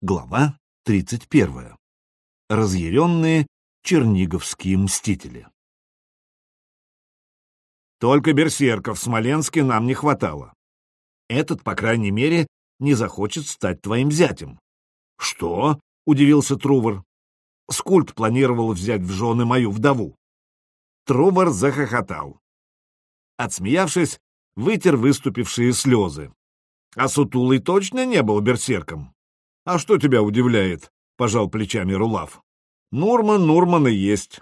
Глава 31. Разъяренные черниговские мстители. Только берсерков в Смоленске нам не хватало. Этот, по крайней мере, не захочет стать твоим зятем. — Что? — удивился Трувор. — Скульт планировал взять в жены мою вдову. Трувор захохотал. Отсмеявшись, вытер выступившие слезы. А Сутулый точно не был берсерком. «А что тебя удивляет?» — пожал плечами Рулав. «Нурман Нурман и есть».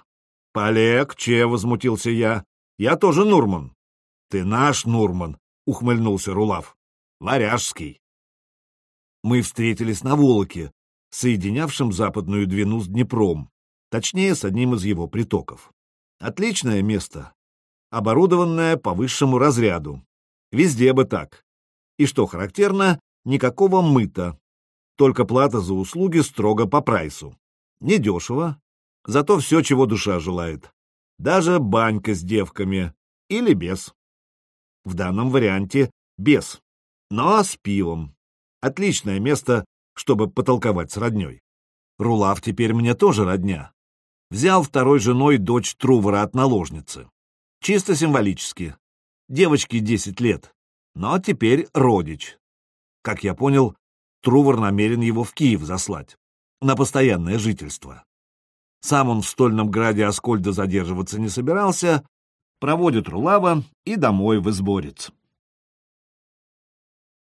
«Полегче», — возмутился я. «Я тоже Нурман». «Ты наш Нурман», — ухмыльнулся Рулав. «Варяжский». Мы встретились на Волоке, соединявшем западную Двину с Днепром, точнее, с одним из его притоков. Отличное место, оборудованное по высшему разряду. Везде бы так. И что характерно, никакого мыта, только плата за услуги строго по прайсу. Недешево, зато все, чего душа желает. Даже банька с девками или без. В данном варианте без, но с пивом. Отличное место, чтобы потолковать с родней. Рулав теперь мне тоже родня. Взял второй женой дочь Трувора от наложницы. Чисто символически. Девочке 10 лет, но теперь родич. Как я понял, Трувор намерен его в Киев заслать, на постоянное жительство. Сам он в стольном граде Аскольда задерживаться не собирался, проводит Рулава и домой в изборец.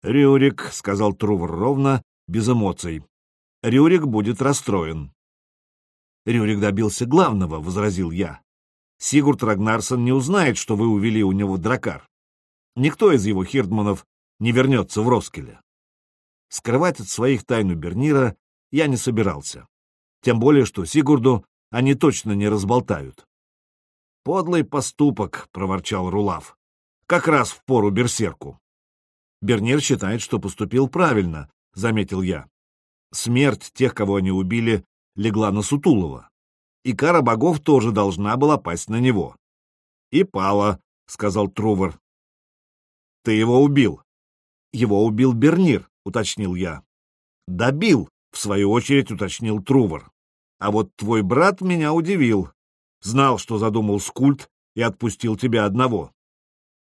«Рюрик», — сказал Трувор ровно, без эмоций, — «Рюрик будет расстроен». «Рюрик добился главного», — возразил я. «Сигурд Рагнарсон не узнает, что вы увели у него дракар. Никто из его хирдманов не вернется в Роскеле. Скрывать от своих тайну Бернира я не собирался. Тем более, что Сигурду они точно не разболтают. «Подлый поступок», — проворчал Рулав. «Как раз в пору берсерку». «Бернир считает, что поступил правильно», — заметил я. «Смерть тех, кого они убили, легла на Сутулова. И кара богов тоже должна была пасть на него». «И пала», — сказал Трувор. «Ты его убил». «Его убил Бернир», — уточнил я. «Добил», — в свою очередь уточнил Трувор. «А вот твой брат меня удивил. Знал, что задумал скульт, и отпустил тебя одного».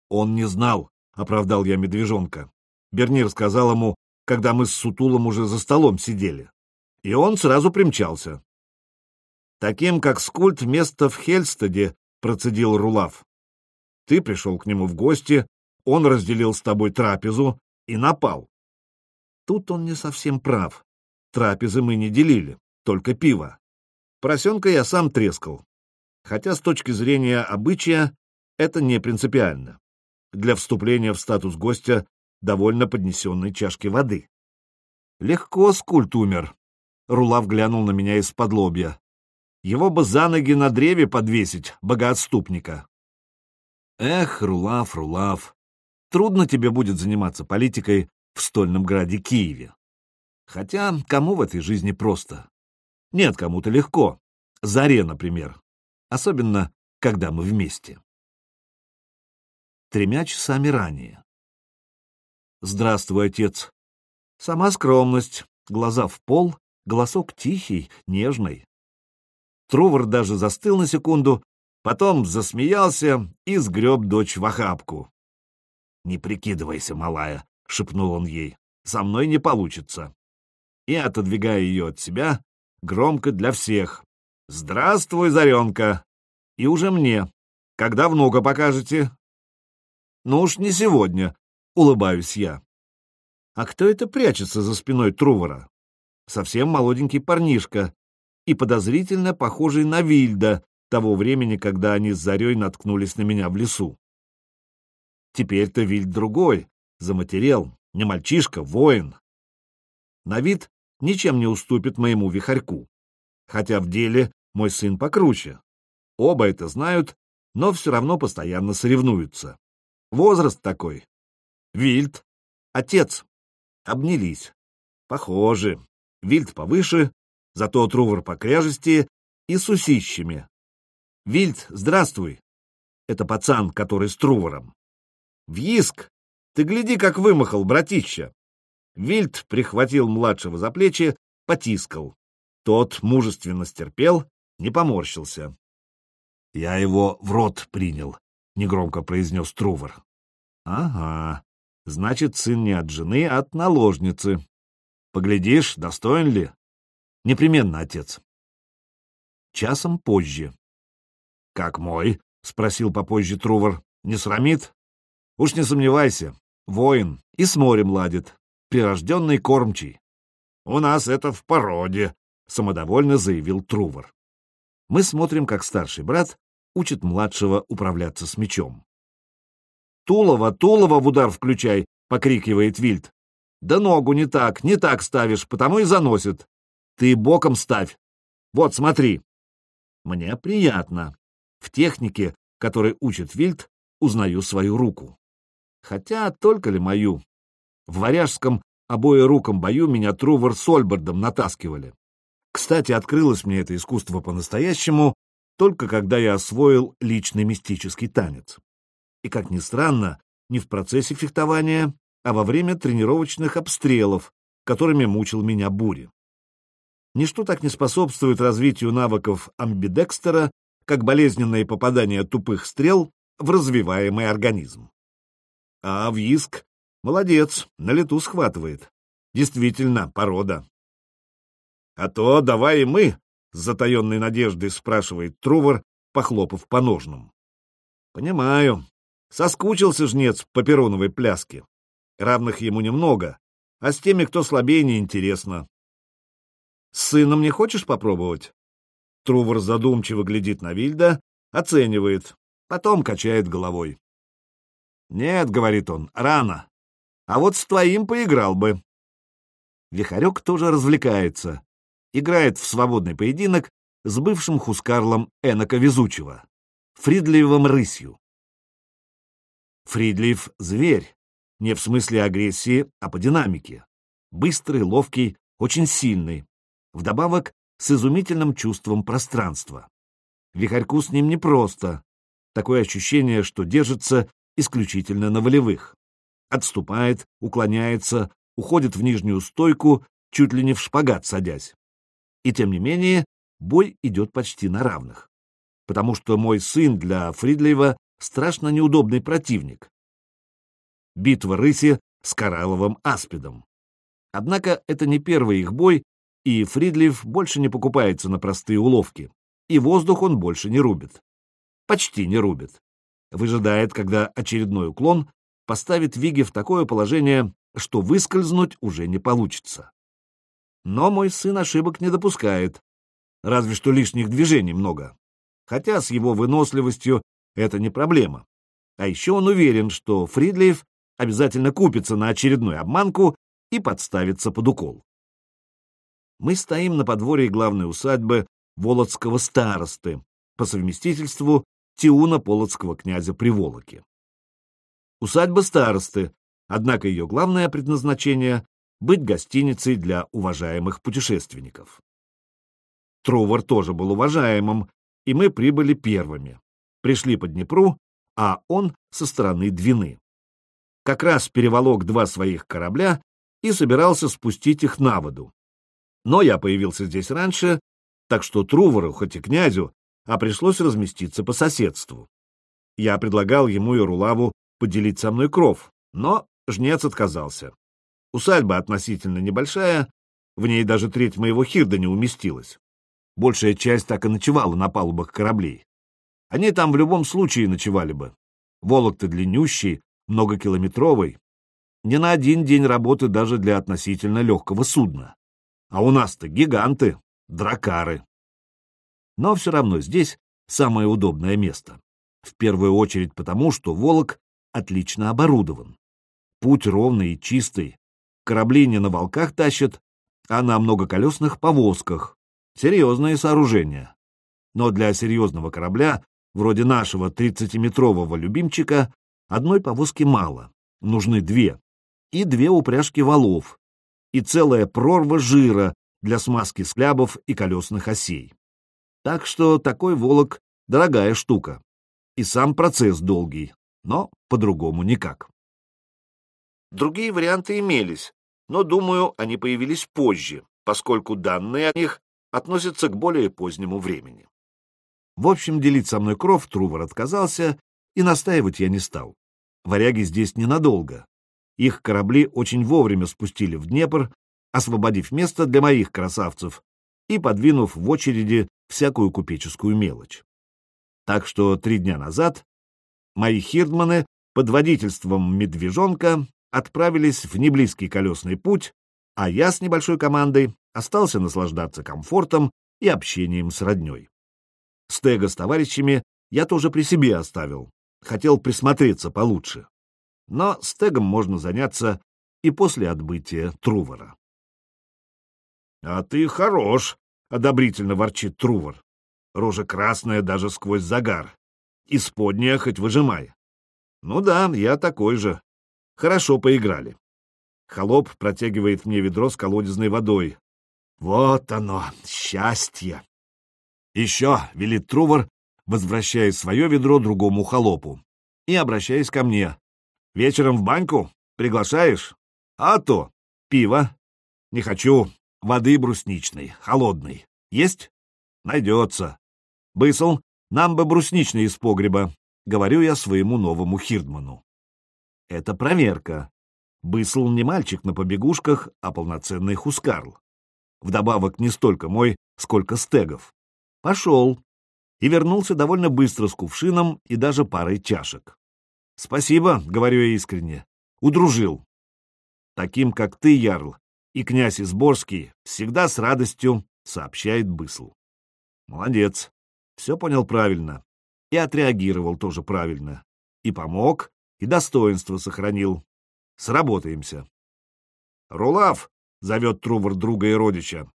«Он не знал», — оправдал я медвежонка. Бернир сказал ему, когда мы с Сутулом уже за столом сидели. И он сразу примчался. «Таким, как скульт, место в Хельстеде», — процедил Рулав. «Ты пришел к нему в гости, он разделил с тобой трапезу и напал. Тут он не совсем прав. Трапезы мы не делили, только пиво. Поросенка я сам трескал. Хотя с точки зрения обычая это не принципиально. Для вступления в статус гостя довольно поднесенной чашки воды. Легко скульт умер. Рулав глянул на меня из-под лобья. Его бы за ноги на древе подвесить, богоотступника. Эх, Рулав, Рулав, трудно тебе будет заниматься политикой в стольном граде Киеве. Хотя кому в этой жизни просто? Нет, кому-то легко. Заре, например. Особенно, когда мы вместе. Тремя часами ранее. Здравствуй, отец. Сама скромность, глаза в пол, голосок тихий, нежный. Трувор даже застыл на секунду, потом засмеялся и сгреб дочь в охапку. «Не прикидывайся, малая», — шепнул он ей, — «со мной не получится». И, отодвигая ее от себя, громко для всех. «Здравствуй, Заренка!» И уже мне. «Когда внука покажете?» «Ну уж не сегодня», — улыбаюсь я. А кто это прячется за спиной Трувора? Совсем молоденький парнишка и подозрительно похожий на Вильда того времени, когда они с Зарей наткнулись на меня в лесу. Теперь-то Вильд другой, заматерел, не мальчишка, воин. На вид ничем не уступит моему вихарьку, хотя в деле мой сын покруче. Оба это знают, но все равно постоянно соревнуются. Возраст такой. Вильд, отец. Обнялись. Похожи. Вильд повыше, зато Трувор покряжести и с усищами. Вильд, здравствуй. Это пацан, который с Трувором. Вьиск, ты гляди, как вымахал, братища!» Вильд прихватил младшего за плечи потискал. Тот мужественно стерпел, не поморщился. — Я его в рот принял, — негромко произнес Трувор. — Ага, значит, сын не от жены, а от наложницы. Поглядишь, достоин ли? — Непременно, отец. Часом позже. — Как мой? — спросил попозже Трувор. — Не срамит? — Уж не сомневайся, воин и с морем ладит, прирожденный кормчий. — У нас это в породе, — самодовольно заявил Трувор. Мы смотрим, как старший брат учит младшего управляться с мечом. «Тулова, Тулова в удар включай!» — покрикивает Вильд. «Да ногу не так, не так ставишь, потому и заносит. Ты боком ставь. Вот, смотри». Мне приятно. В технике, которой учит Вильд, узнаю свою руку. Хотя только ли мою? В варяжском обоеруком бою меня Трувор с Ольбардом натаскивали. Кстати, открылось мне это искусство по-настоящему только когда я освоил личный мистический танец. И, как ни странно, не в процессе фехтования, а во время тренировочных обстрелов, которыми мучил меня бури. Ничто так не способствует развитию навыков амбидекстера, как болезненные попадания тупых стрел в развиваемый организм. А виск молодец, на лету схватывает. Действительно, порода. А то давай и мы, с затаенной надеждой спрашивает Трувор, похлопав по ножным. Понимаю. Соскучился жнец по пероновой пляске. Равных ему немного, а с теми, кто слабее, неинтересно. С сыном не хочешь попробовать? Трувор задумчиво глядит на Вильда, оценивает, потом качает головой. «Нет», — говорит он, — «рано. А вот с твоим поиграл бы». Вихарек тоже развлекается, играет в свободный поединок с бывшим Хускарлом Энока Везучего, Фридлиевым рысью. Фридлиев — зверь, не в смысле агрессии, а по динамике. Быстрый, ловкий, очень сильный. Вдобавок с изумительным чувством пространства. Вихарьку с ним непросто. Такое ощущение, что держится исключительно на волевых. Отступает, уклоняется, уходит в нижнюю стойку, чуть ли не в шпагат садясь. И тем не менее, бой идет почти на равных. Потому что мой сын для Фридлеева страшно неудобный противник. Битва рыси с Коралловым аспидом. Однако это не первый их бой, и Фридлиев больше не покупается на простые уловки, и воздух он больше не рубит. Почти не рубит. Выжидает, когда очередной уклон поставит Виги в такое положение, что выскользнуть уже не получится. Но мой сын ошибок не допускает, разве что лишних движений много. Хотя с его выносливостью это не проблема. А еще он уверен, что Фридлиев обязательно купится на очередную обманку и подставится под укол. Мы стоим на подворье главной усадьбы Володского старосты, по совместительству Тиуна Полоцкого князя Приволоки. Усадьба старосты, однако ее главное предназначение быть гостиницей для уважаемых путешественников. Трувор тоже был уважаемым, и мы прибыли первыми. Пришли по Днепру, а он со стороны Двины. Как раз переволок два своих корабля и собирался спустить их на воду. Но я появился здесь раньше, так что Трувору, хоть и князю, а пришлось разместиться по соседству. Я предлагал ему и Рулаву поделить со мной кров, но жнец отказался. Усадьба относительно небольшая, в ней даже треть моего хирда не уместилась. Большая часть так и ночевала на палубах кораблей. Они там в любом случае ночевали бы. Волок-то длиннющий, многокилометровый. Не на один день работы даже для относительно легкого судна. А у нас-то гиганты, дракары. Но все равно здесь самое удобное место. В первую очередь потому, что Волок отлично оборудован. Путь ровный и чистый, Корабли не на волках тащат, а на многоколесных повозках. Серьезное сооружение. Но для серьезного корабля, вроде нашего 30-метрового любимчика, одной повозки мало, нужны две. И две упряжки валов, и целая прорва жира для смазки склябов и колесных осей. Так что такой волок — дорогая штука. И сам процесс долгий, но по-другому никак. Другие варианты имелись, но, думаю, они появились позже, поскольку данные о них относятся к более позднему времени. В общем, делить со мной кров Трувор отказался, и настаивать я не стал. Варяги здесь ненадолго. Их корабли очень вовремя спустили в Днепр, освободив место для моих красавцев и подвинув в очереди всякую купеческую мелочь. Так что три дня назад мои хирдманы под водительством медвежонка отправились в неблизкий колесный путь, а я с небольшой командой остался наслаждаться комфортом и общением с родней. Стега с товарищами я тоже при себе оставил, хотел присмотреться получше. Но стегом можно заняться и после отбытия Трувора. — А ты хорош, — одобрительно ворчит Трувор. Рожа красная даже сквозь загар. Исподняя хоть выжимай. Ну да, я такой же. Хорошо поиграли. Холоп протягивает мне ведро с колодезной водой. Вот оно, счастье. Еще, велит Трувор, возвращая свое ведро другому холопу и обращаясь ко мне. Вечером в баньку? Приглашаешь? А то. Пиво. Не хочу. Воды брусничной, холодной. Есть? Найдется. Бысл, нам бы брусничный из погреба, говорю я своему новому хирдману. Это проверка. Бысл не мальчик на побегушках, а полноценный хускарл. Вдобавок не столько мой, сколько стегов. Пошел. И вернулся довольно быстро с кувшином и даже парой чашек. Спасибо, говорю я искренне. Удружил. Таким, как ты, Ярл, и князь Изборский, всегда с радостью сообщает Бысл. Молодец. Все понял правильно. И отреагировал тоже правильно. И помог, и достоинство сохранил. Сработаемся. Рулав, зовет Трувор друга и родича.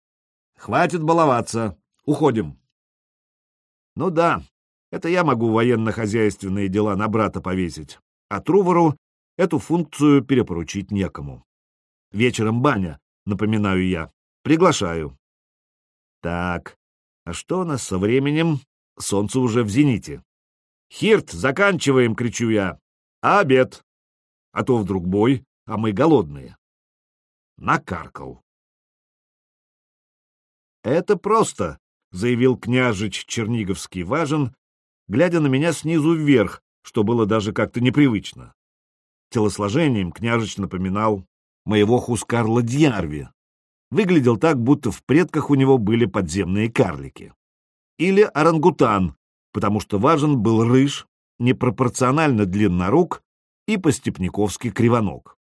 Хватит баловаться. Уходим. Ну да, это я могу военно-хозяйственные дела на брата повесить, а Трувору эту функцию перепоручить некому. Вечером баня, напоминаю я. Приглашаю. Так, а что у нас со временем? Солнце уже в зените. «Хирт, заканчиваем!» — кричу я. «А обед?» А то вдруг бой, а мы голодные. Накаркал. «Это просто», — заявил княжич Черниговский важен, глядя на меня снизу вверх, что было даже как-то непривычно. Телосложением княжич напоминал моего Хускарла Дьярви. Выглядел так, будто в предках у него были подземные карлики. Или орангутан, потому что важен был рыж, непропорционально длиннорук и по-степняковски кривоног.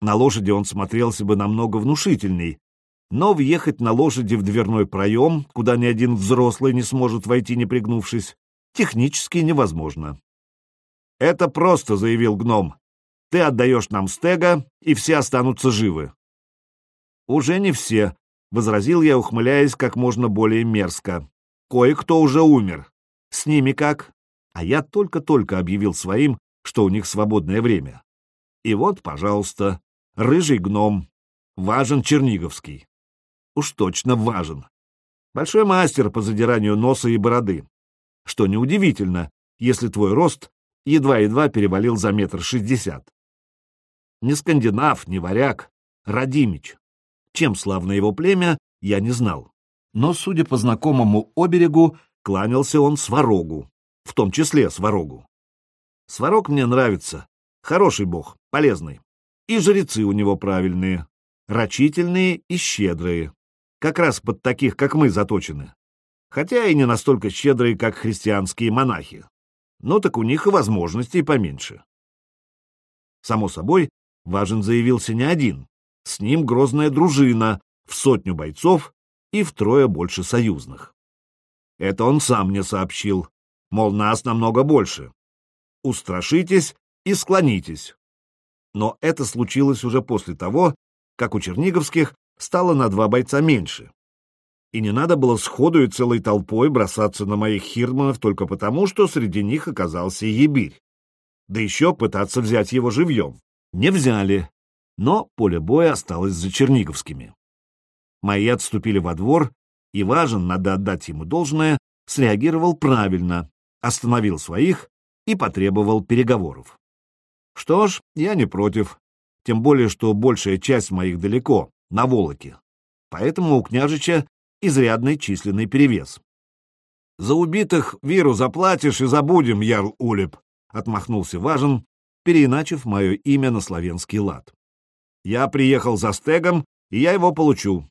На лошади он смотрелся бы намного внушительней, но въехать на лошади в дверной проем, куда ни один взрослый не сможет войти, не пригнувшись, технически невозможно. «Это просто», — заявил гном. «Ты отдаешь нам стега, и все останутся живы». «Уже не все», — возразил я, ухмыляясь как можно более мерзко. «Кое-кто уже умер. С ними как?» А я только-только объявил своим, что у них свободное время. И вот, пожалуйста, рыжий гном. Важен Черниговский. Уж точно важен. Большой мастер по задиранию носа и бороды. Что неудивительно, если твой рост едва-едва перевалил за метр шестьдесят. Не скандинав, не варяг, Радимич. Чем славно его племя, я не знал. Но, судя по знакомому оберегу, кланялся он сварогу, в том числе сварогу. Сварог мне нравится. Хороший бог, полезный. И жрецы у него правильные, рачительные и щедрые. Как раз под таких, как мы, заточены. Хотя и не настолько щедрые, как христианские монахи. Но так у них и возможностей поменьше. Само собой, Важен заявился не один. С ним грозная дружина в сотню бойцов и втрое больше союзных. Это он сам мне сообщил, мол, нас намного больше, устрашитесь и склонитесь. Но это случилось уже после того, как у черниговских стало на два бойца меньше. И не надо было сходу и целой толпой бросаться на моих хирманов только потому, что среди них оказался ебирь. Да еще пытаться взять его живьем. Не взяли, но поле боя осталось за черниговскими. Мои отступили во двор, и Важен, надо отдать ему должное, среагировал правильно, остановил своих и потребовал переговоров. Что ж, я не против, тем более, что большая часть моих далеко, на Волоке. поэтому у княжича изрядный численный перевес. «За убитых Виру заплатишь и забудем, Ярл Улеп», — отмахнулся Важен, переиначив мое имя на славянский лад. «Я приехал за стегом, и я его получу.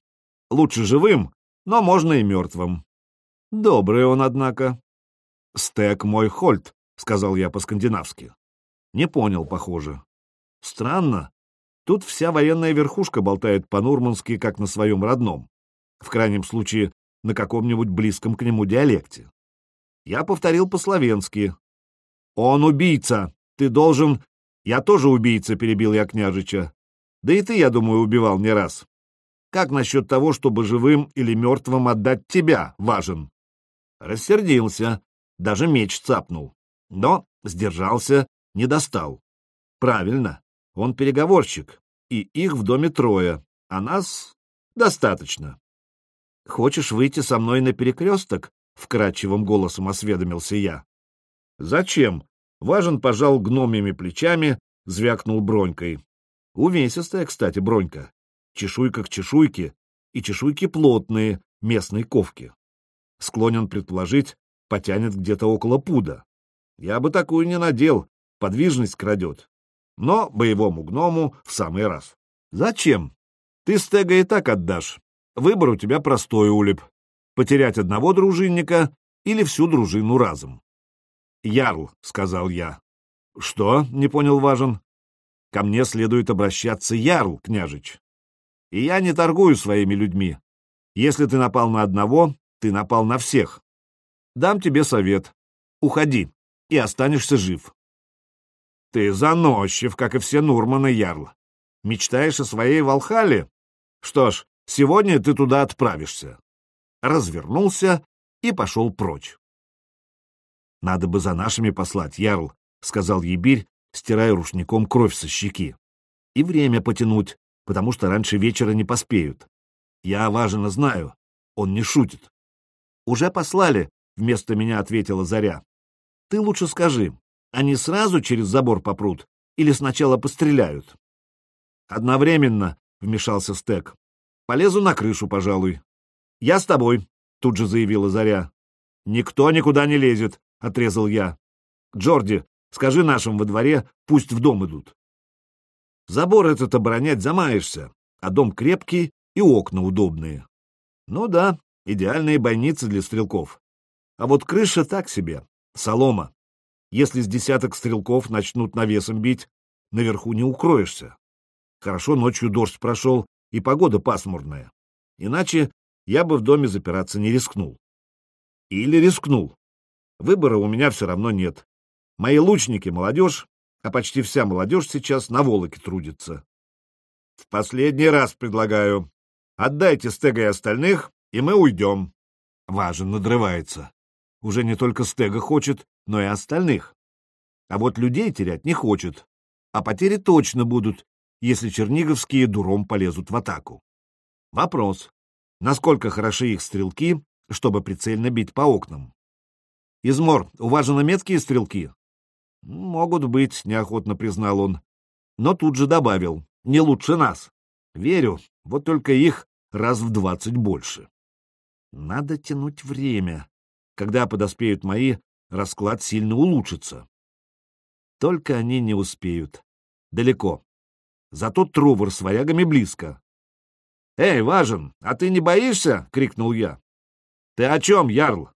Лучше живым, но можно и мертвым». Добрый он, однако. «Стег мой хольт», — сказал я по-скандинавски. Не понял, похоже. Странно. Тут вся военная верхушка болтает по-нурмански, как на своем родном. В крайнем случае, на каком-нибудь близком к нему диалекте. Я повторил по-словенски. «Он убийца! Ты должен...» «Я тоже убийца», — перебил я княжича. «Да и ты, я думаю, убивал не раз. Как насчет того, чтобы живым или мертвым отдать тебя, важен?» Рассердился, даже меч цапнул. Но сдержался, не достал. Правильно, он переговорщик, и их в доме трое, а нас достаточно. Хочешь выйти со мной на перекресток? Вкрадчивым голосом осведомился я. Зачем? Важен пожал гномими плечами, звякнул бронькой. Увесистая, кстати, бронька. Чешуйка к чешуйке, и чешуйки плотные, местной ковки. Склонен предположить, потянет где-то около пуда. Я бы такую не надел, подвижность крадет. Но боевому гному в самый раз. Зачем? Ты стега и так отдашь. Выбор у тебя простой, Улип. Потерять одного дружинника или всю дружину разом. Ярл, — сказал я. Что? — не понял Важен. Ко мне следует обращаться Ярл, княжич. И я не торгую своими людьми. Если ты напал на одного, ты напал на всех. Дам тебе совет. Уходи, и останешься жив. Ты заносчив, как и все Нурманы Ярл. Мечтаешь о своей Волхале? Что ж, сегодня ты туда отправишься. Развернулся и пошел прочь. Надо бы за нашими послать, Ярл, — сказал Ебирь, стирая рушником кровь со щеки. И время потянуть, потому что раньше вечера не поспеют. Я важно знаю, он не шутит. Уже послали, — вместо меня ответила Заря. Ты лучше скажи, они сразу через забор попрут или сначала постреляют? Одновременно, — вмешался Стек. Полезу на крышу, пожалуй. Я с тобой, — тут же заявила Заря. Никто никуда не лезет, — отрезал я. Джорди, скажи нашим во дворе, пусть в дом идут. Забор этот оборонять замаешься, а дом крепкий и окна удобные. Ну да, идеальные бойницы для стрелков. А вот крыша так себе, солома. Если с десяток стрелков начнут навесом бить, наверху не укроешься. Хорошо ночью дождь прошел, и погода пасмурная. Иначе я бы в доме запираться не рискнул. Или рискнул. Выбора у меня все равно нет. Мои лучники — молодежь, а почти вся молодежь сейчас на Волоке трудится. В последний раз предлагаю. Отдайте Стега и остальных, и мы уйдем. Важен надрывается уже не только Стега хочет, но и остальных. А вот людей терять не хочет. А потери точно будут, если черниговские дуром полезут в атаку. Вопрос. Насколько хороши их стрелки, чтобы прицельно бить по окнам? Измор, у вас же наметкие стрелки? Могут быть, неохотно признал он. Но тут же добавил, не лучше нас. Верю, вот только их раз в двадцать больше. Надо тянуть время. Когда подоспеют мои, расклад сильно улучшится. Только они не успеют. Далеко. Зато Трувор с варягами близко. «Эй, Важен, а ты не боишься?» — крикнул я. «Ты о чем, Ярл?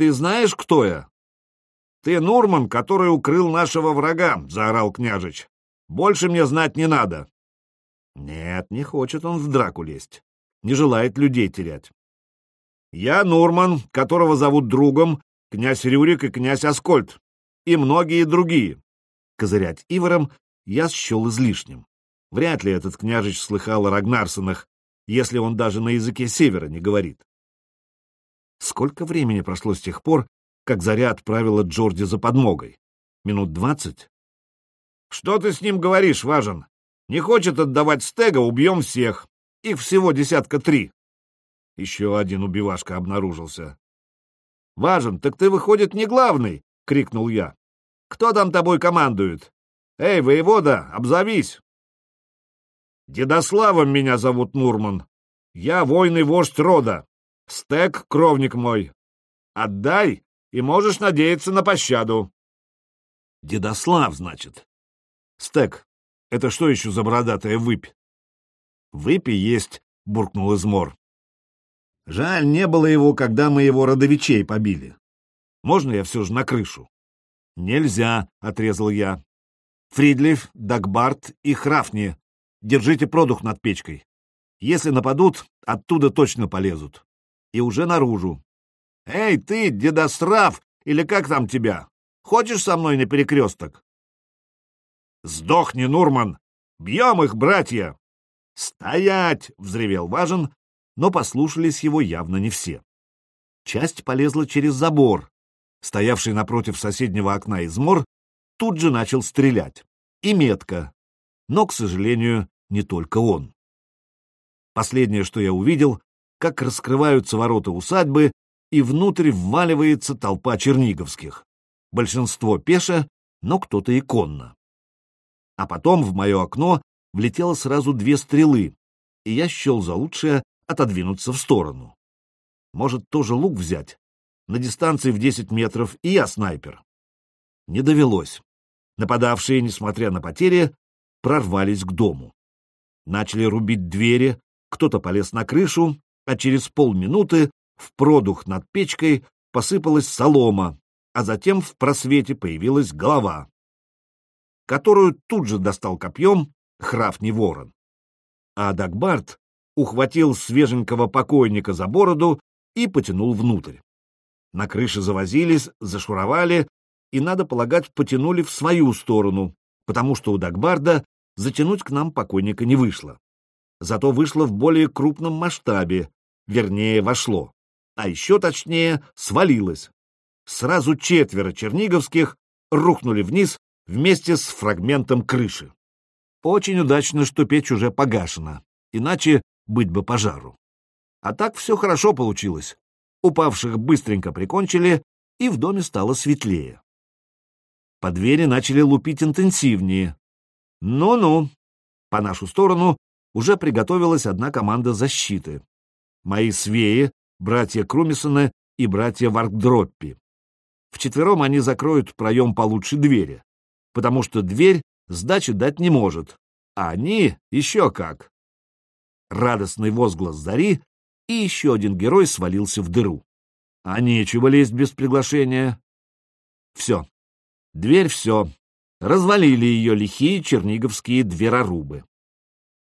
Ты знаешь, кто я?» «Ты Нурман, который укрыл нашего врага», — заорал княжич. «Больше мне знать не надо». Нет, не хочет он в драку лезть. Не желает людей терять. Я Нурман, которого зовут другом, князь Рюрик и князь Аскольд, и многие другие. Козырять Ивором я счел излишним. Вряд ли этот княжич слыхал о Рагнарсонах, если он даже на языке севера не говорит. Сколько времени прошло с тех пор, как Заря отправила Джорди за подмогой? Минут двадцать? Что ты с ним говоришь, Важен? Не хочет отдавать стега, убьем всех. Их всего десятка три. Еще один убивашка обнаружился. «Важен, так ты, выходит, не главный!» — крикнул я. «Кто там тобой командует? Эй, воевода, обзовись!» «Дедославом меня зовут Нурман. Я войный вождь рода. Стек — кровник мой. Отдай, и можешь надеяться на пощаду. Дедослав, значит. Стек, это что еще за бородатая выпь? Выпи есть, буркнул измор. Жаль, не было его, когда мы его родовичей побили. Можно я все же на крышу? Нельзя, отрезал я. Фридлиф, Дагбарт и Храфни, держите продух над печкой. Если нападут, оттуда точно полезут. И уже наружу. Эй, ты, дедострав, или как там тебя? Хочешь со мной на перекресток? Сдохни, Нурман! Бьем их, братья! Стоять! — взревел Важен, но послушались его явно не все. Часть полезла через забор. Стоявший напротив соседнего окна измор тут же начал стрелять. И метко. Но, к сожалению, не только он. Последнее, что я увидел, как раскрываются ворота усадьбы, и внутрь вваливается толпа черниговских. Большинство пеше, но кто-то и конно. А потом в мое окно влетело сразу две стрелы, и я счел за лучшее отодвинуться в сторону. Может, тоже лук взять? На дистанции в 10 метров и я снайпер. Не довелось. Нападавшие, несмотря на потери, прорвались к дому. Начали рубить двери, кто-то полез на крышу, а через полминуты в продух над печкой посыпалась солома, а затем в просвете появилась голова, которую тут же достал копьем Храфни Ворон. А Дагбарт ухватил свеженького покойника за бороду и потянул внутрь. На крыше завозились, зашуровали и, надо полагать, потянули в свою сторону, потому что у Дагбарда затянуть к нам покойника не вышло. Зато вышло в более крупном масштабе, вернее, вошло, а еще точнее, свалилось. Сразу четверо черниговских рухнули вниз вместе с фрагментом крыши. Очень удачно, что печь уже погашена, иначе быть бы пожару. А так все хорошо получилось. Упавших быстренько прикончили, и в доме стало светлее. По двери начали лупить интенсивнее. Ну-ну. По нашу сторону уже приготовилась одна команда защиты. Мои свеи, братья Крумисоны и братья Варкдроппи. Вчетвером они закроют проем получше двери, потому что дверь сдачи дать не может, а они еще как. Радостный возглас зари, и еще один герой свалился в дыру. А нечего лезть без приглашения. Все. Дверь все. Развалили ее лихие черниговские дверорубы.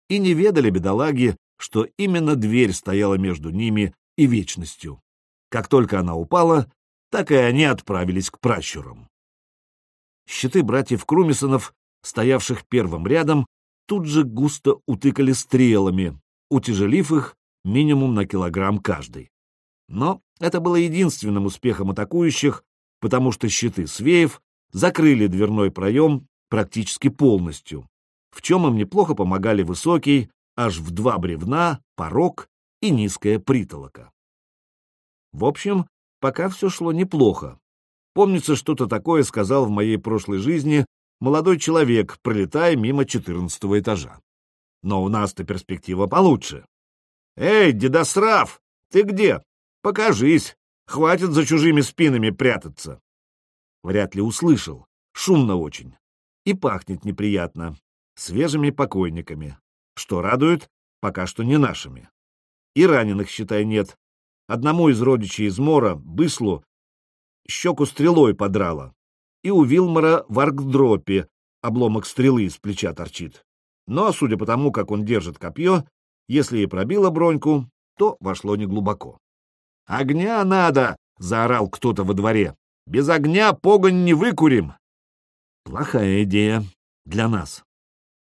И не ведали бедолаги, что именно дверь стояла между ними и вечностью. Как только она упала, так и они отправились к пращурам. Щиты братьев Крумисонов, стоявших первым рядом, тут же густо утыкали стрелами, утяжелив их минимум на килограмм каждый. Но это было единственным успехом атакующих, потому что щиты свеев закрыли дверной проем практически полностью, в чем им неплохо помогали высокий, аж в два бревна, порог и низкая притолока. В общем, пока все шло неплохо. Помнится, что-то такое сказал в моей прошлой жизни молодой человек, пролетая мимо четырнадцатого этажа. Но у нас-то перспектива получше. «Эй, дедосрав, ты где? Покажись! Хватит за чужими спинами прятаться!» Вряд ли услышал. Шумно очень. И пахнет неприятно. Свежими покойниками. Что радует, пока что не нашими. И раненых, считай, нет. Одному из родичей из Мора, Быслу, щеку стрелой подрала. И у Вилмора в аркдропе обломок стрелы из плеча торчит. Но, судя по тому, как он держит копье, если и пробило броньку, то вошло неглубоко. «Огня надо!» — заорал кто-то во дворе. «Без огня погонь не выкурим!» Плохая идея для нас.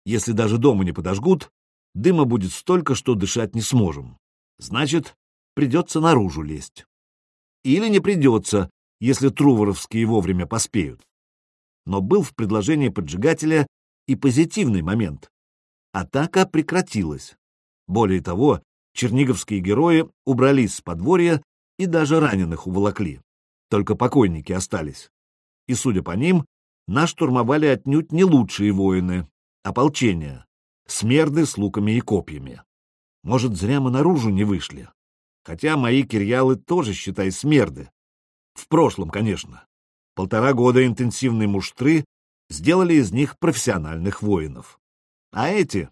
Если даже дома не подожгут, дыма будет столько, что дышать не сможем. Значит, придется наружу лезть. Или не придется, если труворовские вовремя поспеют. Но был в предложении поджигателя и позитивный момент. Атака прекратилась. Более того, черниговские герои убрались с подворья и даже раненых уволокли. Только покойники остались. И, судя по ним, нас штурмовали отнюдь не лучшие воины, ополчение, смерды с луками и копьями. Может, зря мы наружу не вышли. Хотя мои кирьялы тоже, считай, смерды. В прошлом, конечно. Полтора года интенсивной муштры сделали из них профессиональных воинов. А эти...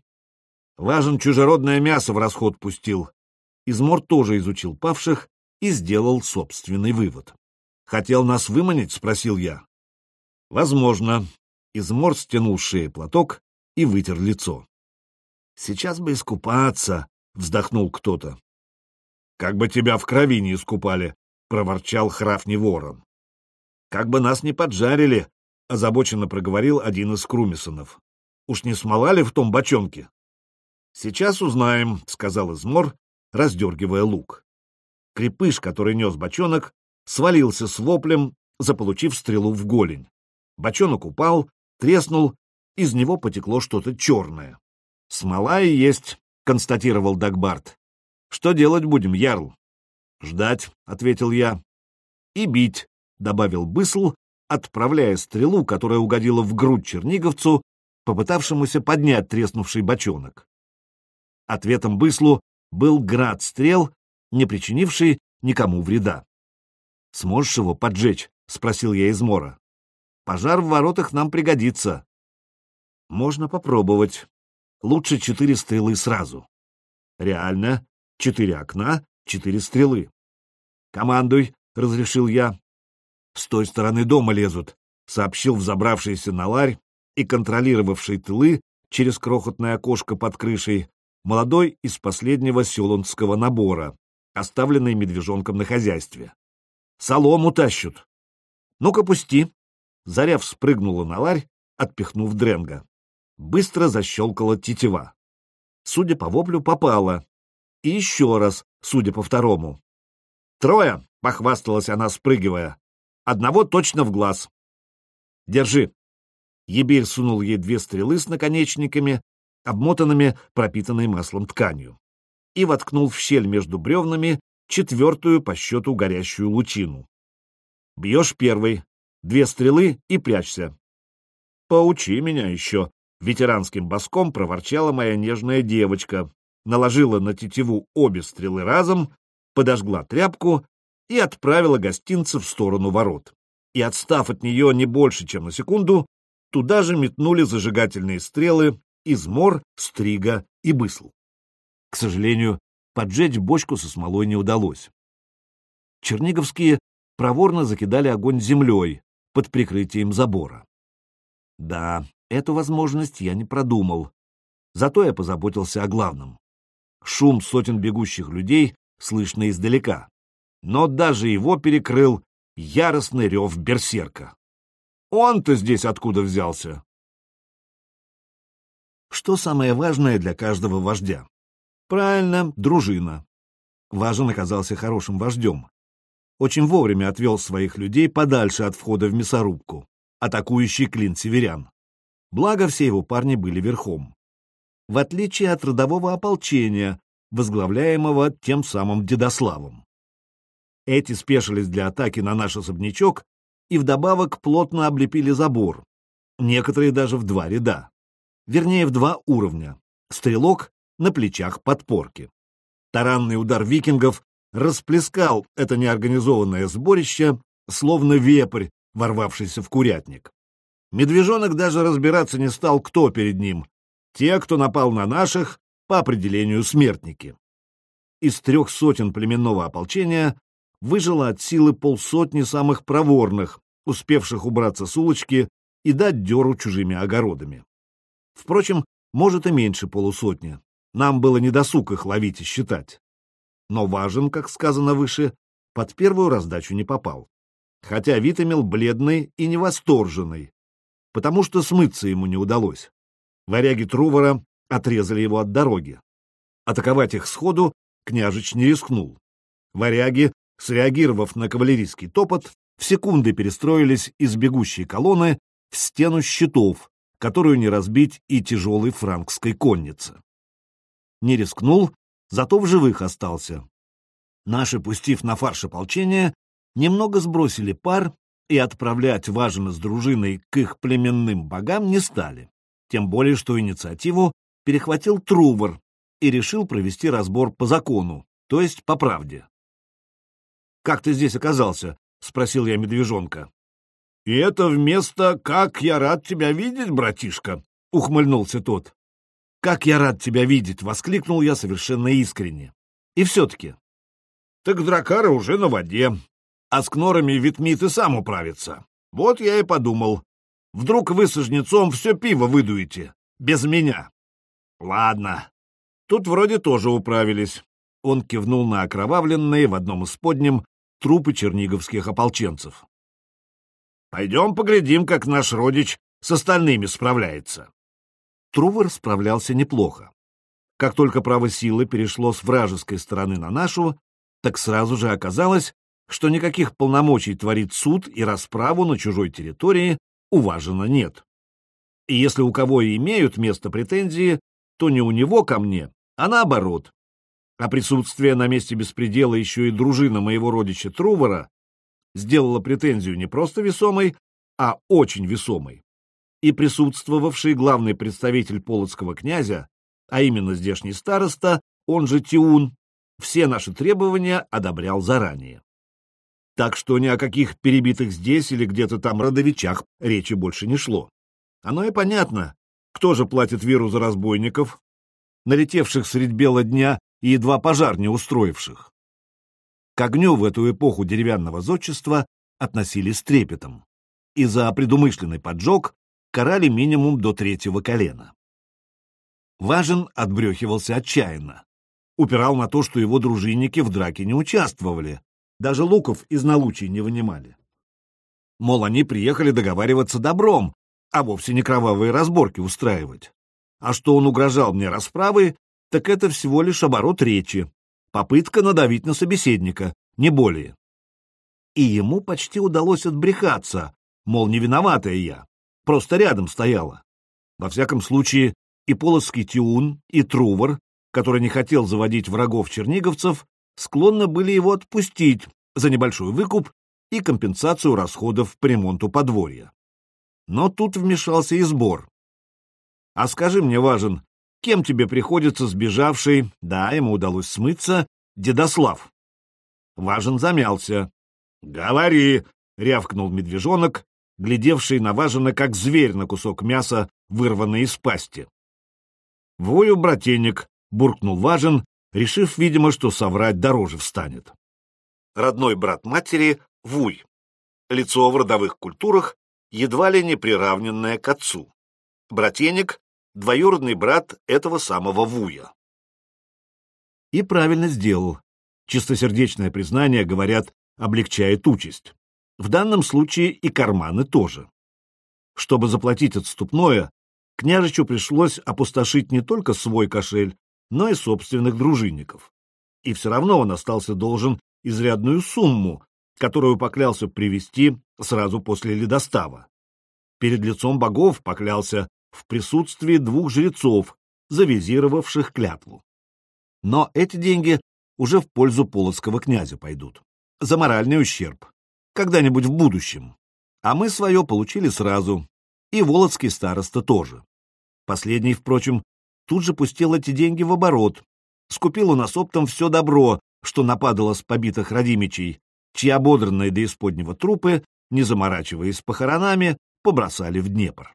Важен чужеродное мясо в расход пустил. Измор тоже изучил павших и сделал собственный вывод. «Хотел нас выманить?» — спросил я. «Возможно». Измор стянул с шеи платок и вытер лицо. «Сейчас бы искупаться», — вздохнул кто-то. «Как бы тебя в крови не искупали», — проворчал Храфни Ворон. «Как бы нас не поджарили», — озабоченно проговорил один из Крумисонов. «Уж не смола ли в том бочонке?» «Сейчас узнаем», — сказал Измор, раздергивая лук. Крепыш, который нес бочонок, свалился с воплем, заполучив стрелу в голень. Бочонок упал, треснул, из него потекло что-то черное. «Смола и есть», — констатировал Дагбарт. «Что делать будем, Ярл?» «Ждать», — ответил я. «И бить», — добавил Бысл, отправляя стрелу, которая угодила в грудь черниговцу, попытавшемуся поднять треснувший бочонок. Ответом Быслу был град стрел, не причинивший никому вреда. «Сможешь его поджечь?» — спросил я Измора. «Пожар в воротах нам пригодится». «Можно попробовать. Лучше четыре стрелы сразу». «Реально, четыре окна, четыре стрелы». «Командуй», — разрешил я. «С той стороны дома лезут», — сообщил взобравшийся на ларь и контролировавший тылы через крохотное окошко под крышей молодой из последнего селонского набора, оставленный медвежонком на хозяйстве. «Солому тащут!» «Ну-ка, пусти!» Заря спрыгнула на ларь, отпихнув Дренга. Быстро защелкала тетива. Судя по воплю, попала. И еще раз, судя по второму. «Трое!» — похвасталась она, спрыгивая. «Одного точно в глаз!» «Держи!» Ебель сунул ей две стрелы с наконечниками, обмотанными пропитанной маслом тканью, и воткнул в щель между бревнами четвертую по счету горящую лучину. «Бьешь первый, две стрелы и прячься». «Поучи меня еще», — ветеранским боском проворчала моя нежная девочка, наложила на тетиву обе стрелы разом, подожгла тряпку и отправила гостинца в сторону ворот. И, отстав от нее не больше, чем на секунду, туда же метнули зажигательные стрелы измор, стрига и бысл. К сожалению, поджечь бочку со смолой не удалось. Черниговские проворно закидали огонь землей под прикрытием забора. Да, эту возможность я не продумал. Зато я позаботился о главном. Шум сотен бегущих людей слышно издалека. Но даже его перекрыл яростный рев берсерка. Он-то здесь откуда взялся? Что самое важное для каждого вождя? Правильно, дружина. Важен оказался хорошим вождем. Очень вовремя отвел своих людей подальше от входа в мясорубку, атакующий клин северян. Благо, все его парни были верхом. В отличие от родового ополчения, возглавляемого тем самым Дедославом. Эти спешились для атаки на наш особнячок и вдобавок плотно облепили забор, некоторые даже в два ряда вернее в два уровня. Стрелок на плечах подпорки. Таранный удар викингов расплескал это неорганизованное сборище, словно вепрь, ворвавшийся в курятник. Медвежонок даже разбираться не стал, кто перед ним. Те, кто напал на наших, по определению смертники. Из трех сотен племенного ополчения выжило от силы полсотни самых проворных, успевших убраться с улочки и дать дёру чужими огородами. Впрочем, может и меньше полусотни. Нам было недосуг их ловить и считать. Но важен, как сказано выше, под первую раздачу не попал. Хотя вид имел бледный и невосторженный, потому что смыться ему не удалось. Варяги Трувора отрезали его от дороги. Атаковать их сходу княжич не рискнул. Варяги, среагировав на кавалерийский топот, в секунды перестроились из бегущей колонны в стену щитов, которую не разбить и тяжелой франкской коннице. Не рискнул, зато в живых остался. Наши, пустив на фарш ополчение, немного сбросили пар и отправлять важно с дружиной к их племенным богам не стали. Тем более, что инициативу перехватил Трувор, и решил провести разбор по закону, то есть по правде. «Как ты здесь оказался?» — спросил я медвежонка. «И это вместо «как я рад тебя видеть, братишка», — ухмыльнулся тот. «Как я рад тебя видеть!» — воскликнул я совершенно искренне. «И все-таки». «Так дракара уже на воде, а с кнорами Витмит и сам управится. Вот я и подумал. Вдруг вы со жнецом все пиво выдуете, без меня. Ладно, тут вроде тоже управились». Он кивнул на окровавленные в одном из подням трупы черниговских ополченцев. Пойдем поглядим, как наш родич с остальными справляется. Трувор справлялся неплохо. Как только право силы перешло с вражеской стороны на нашу, так сразу же оказалось, что никаких полномочий творить суд и расправу на чужой территории уважено нет. И если у кого и имеют место претензии, то не у него ко мне, а наоборот. А присутствие на месте беспредела еще и дружина моего родича Трувора сделала претензию не просто весомой, а очень весомой. И присутствовавший главный представитель полоцкого князя, а именно здешний староста, он же Тиун, все наши требования одобрял заранее. Так что ни о каких перебитых здесь или где-то там родовичах речи больше не шло. Оно и понятно, кто же платит веру за разбойников, налетевших средь бела дня и едва пожар не устроивших. К огню в эту эпоху деревянного зодчества относились с трепетом, и за предумышленный поджог карали минимум до третьего колена. Важен отбрехивался отчаянно. Упирал на то, что его дружинники в драке не участвовали, даже луков из налучий не вынимали. Мол, они приехали договариваться добром, а вовсе не кровавые разборки устраивать. А что он угрожал мне расправой, так это всего лишь оборот речи, Попытка надавить на собеседника, не более. И ему почти удалось отбрехаться, мол, не виноватая я, просто рядом стояла. Во всяком случае, и Полоцкий Тиун, и Трувор, который не хотел заводить врагов черниговцев, склонны были его отпустить за небольшой выкуп и компенсацию расходов по ремонту подворья. Но тут вмешался и сбор. «А скажи мне, Важен, Кем тебе приходится сбежавший, да, ему удалось смыться, Дедослав? Важен замялся. «Говори!» — рявкнул медвежонок, глядевший на Важена как зверь на кусок мяса, вырванный из пасти. «Вою, брательник!» — буркнул Важен, решив, видимо, что соврать дороже встанет. Родной брат матери — Вуй. Лицо в родовых культурах едва ли не приравненное к отцу. Брательник двоюродный брат этого самого Вуя. И правильно сделал. Чистосердечное признание, говорят, облегчает участь. В данном случае и карманы тоже. Чтобы заплатить отступное, княжичу пришлось опустошить не только свой кошель, но и собственных дружинников. И все равно он остался должен изрядную сумму, которую поклялся привести сразу после ледостава. Перед лицом богов поклялся, в присутствии двух жрецов, завизировавших клятву. Но эти деньги уже в пользу полоцкого князя пойдут. За моральный ущерб. Когда-нибудь в будущем. А мы свое получили сразу. И володский староста тоже. Последний, впрочем, тут же пустил эти деньги в оборот. Скупил у нас оптом все добро, что нападало с побитых родимичей, чьи ободранные до исподнего трупы, не заморачиваясь похоронами, побросали в Днепр.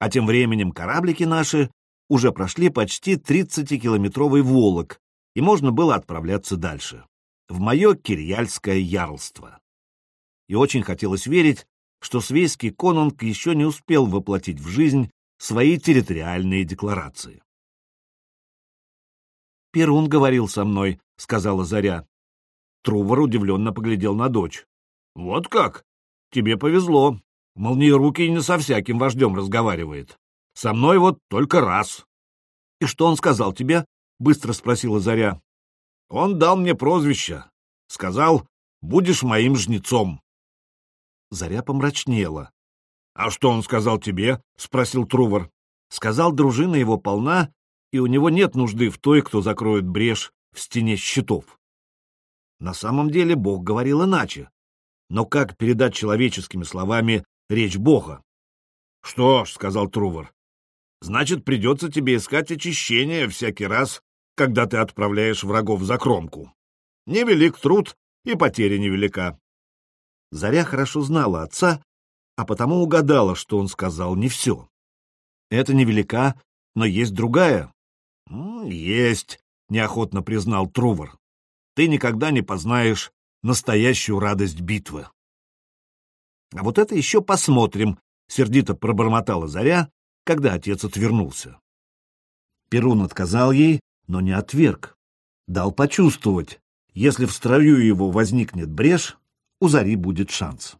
А тем временем кораблики наши уже прошли почти 30-километровый Волок, и можно было отправляться дальше, в мое Кирьяльское ярлство. И очень хотелось верить, что свейский конунг еще не успел воплотить в жизнь свои территориальные декларации. «Перун говорил со мной», — сказала Заря. Трувор удивленно поглядел на дочь. «Вот как? Тебе повезло. Молниерукий не со всяким вождем разговаривает. Со мной вот только раз. — И что он сказал тебе? — быстро спросила Заря. — Он дал мне прозвище. Сказал, будешь моим жнецом. Заря помрачнела. — А что он сказал тебе? — спросил Трувор. — Сказал, дружина его полна, и у него нет нужды в той, кто закроет брешь в стене щитов. На самом деле Бог говорил иначе. Но как передать человеческими словами речь Бога. — Что ж, — сказал Трувор, значит, придется тебе искать очищение всякий раз, когда ты отправляешь врагов за кромку. Невелик труд, и потеря невелика. Заря хорошо знала отца, а потому угадала, что он сказал не все. Это невелика, но есть другая. Есть, неохотно признал Трувор. Ты никогда не познаешь настоящую радость битвы. А вот это еще посмотрим, сердито пробормотала Заря, когда отец отвернулся. Перун отказал ей, но не отверг. Дал почувствовать, если в строю его возникнет брешь, у Зари будет шанс.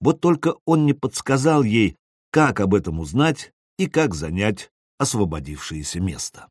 Вот только он не подсказал ей, как об этом узнать и как занять освободившееся место.